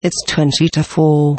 It's twenty to four.